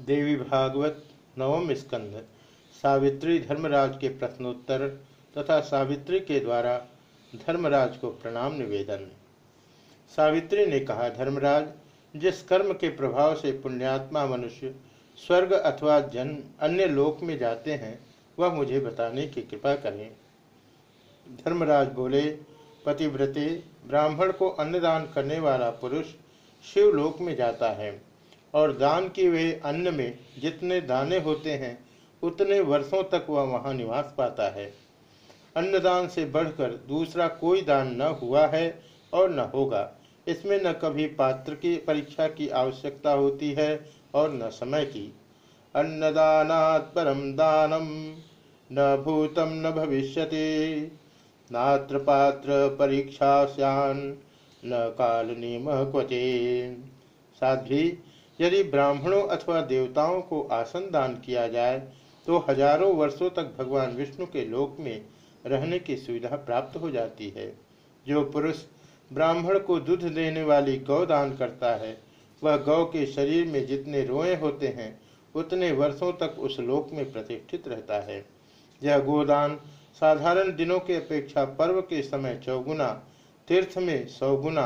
देवी भागवत, नवम स्कंद, सावित्री धर्मराज के प्रश्नोत्तर तथा सावित्री के द्वारा धर्मराज को प्रणाम निवेदन। सावित्री ने कहा, धर्मराज, जिस कर्म के प्रभाव से पुण्यात्मा मनुष्य, स्वर्ग अथवा जन अन्य लोक में जाते हैं, वह मुझे बताने की कृपा करें। धर्मराज बोले, पतिव्रते, ब्राह्मण को अन्नदान करने वाला पुरुष शिवलोक में जाता है। और दान किए हुए अन्न में जितने दाने होते हैं, उतने वर्षों तक वह वहाँ निवास पाता है। अन्नदान से बढ़कर दूसरा कोई दान न हुआ है और न होगा। इसमें न कभी पात्र की परीक्षा की आवश्यकता होती है और न समय की। अन्नदानात् परम दानम, न भूतम न भविष्यति। नात्र पात्र परीक्षा न काल नियम क्वचे साध्वी यदि ब्राह्मणों अथवा देवताओं को आसन दान किया जाए तो हज़ारों वर्षों तक भगवान विष्णु के लोक में रहने की सुविधा प्राप्त हो जाती है। जो पुरुष ब्राह्मण को दूध देने वाली गौ दान करता है, वह गौ के शरीर में जितने रोए होते हैं, उतने वर्षों तक उस लोक में प्रतिष्ठित रहता है। यह गोदान साधारण दिनों के अपेक्षा पर्व के समय चौगुना, तीर्थ में सौगुना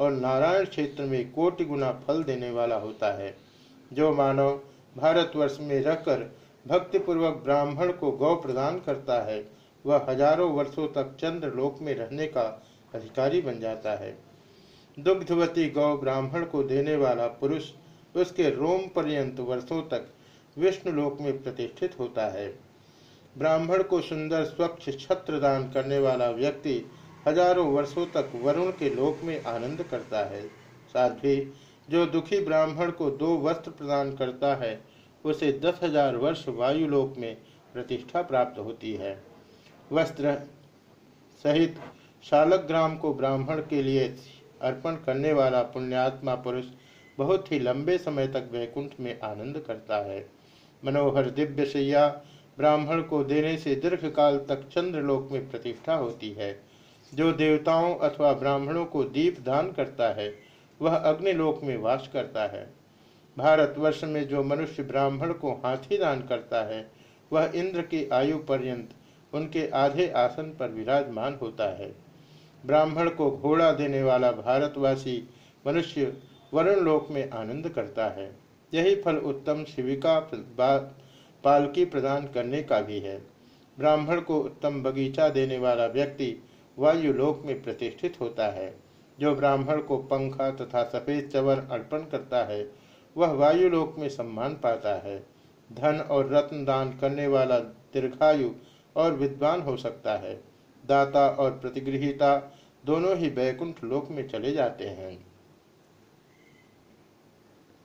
और नारायण क्षेत्र में कोटि गुना फल देने वाला होता है। जो मानव भारतवर्ष में रहकर भक्तिपूर्वक ब्राह्मण को गौ प्रदान करता है, वह हज़ारों वर्षों तक चंद्र लोक में रहने का अधिकारी बन जाता है। दुग्धवती गौ ब्राह्मण को देने वाला पुरुष उसके रोम पर्यंत वर्षों तक विष्णु लोक में प्रतिष्ठित होता है। ब्राह्मण को सुंदर स्वच्छ छत्र दान करने वाला व्यक्ति हज़ारों वर्षों तक वरुण के लोक में आनंद करता है। साध्वी, जो दुखी ब्राह्मण को दो वस्त्र प्रदान करता है, उसे दस हज़ार वर्ष वायुलोक में प्रतिष्ठा प्राप्त होती है। वस्त्र सहित शालग्राम को ब्राह्मण के लिए अर्पण करने वाला पुण्यात्मा पुरुष बहुत ही लंबे समय तक वैकुंठ में आनंद करता है। मनोहर दिव्य सैया ब्राह्मण को देने से दीर्घ काल तक चंद्रलोक में प्रतिष्ठा होती है। जो देवताओं अथवा ब्राह्मणों को दीप दान करता है, वह अग्निलोक में वास करता है। भारतवर्ष में जो मनुष्य ब्राह्मण को हाथी दान करता है, वह इंद्र की आयु पर्यंत उनके आधे आसन पर विराजमान होता है। ब्राह्मण को घोड़ा देने वाला भारतवासी मनुष्य वरुण लोक में आनंद करता है। यही फल उत्तम शिविका पालकी प्रदान करने का भी है। ब्राह्मण को उत्तम बगीचा देने वाला व्यक्ति वायुलोक में प्रतिष्ठित होता है। जो ब्राह्मण को पंखा तथा सफ़ेद चवर अर्पण करता है, वह वायुलोक में सम्मान पाता है। धन और रत्न दान करने वाला दीर्घायु और विद्वान हो सकता है। दाता और प्रतिगृहिता दोनों ही बैकुंठ लोक में चले जाते हैं।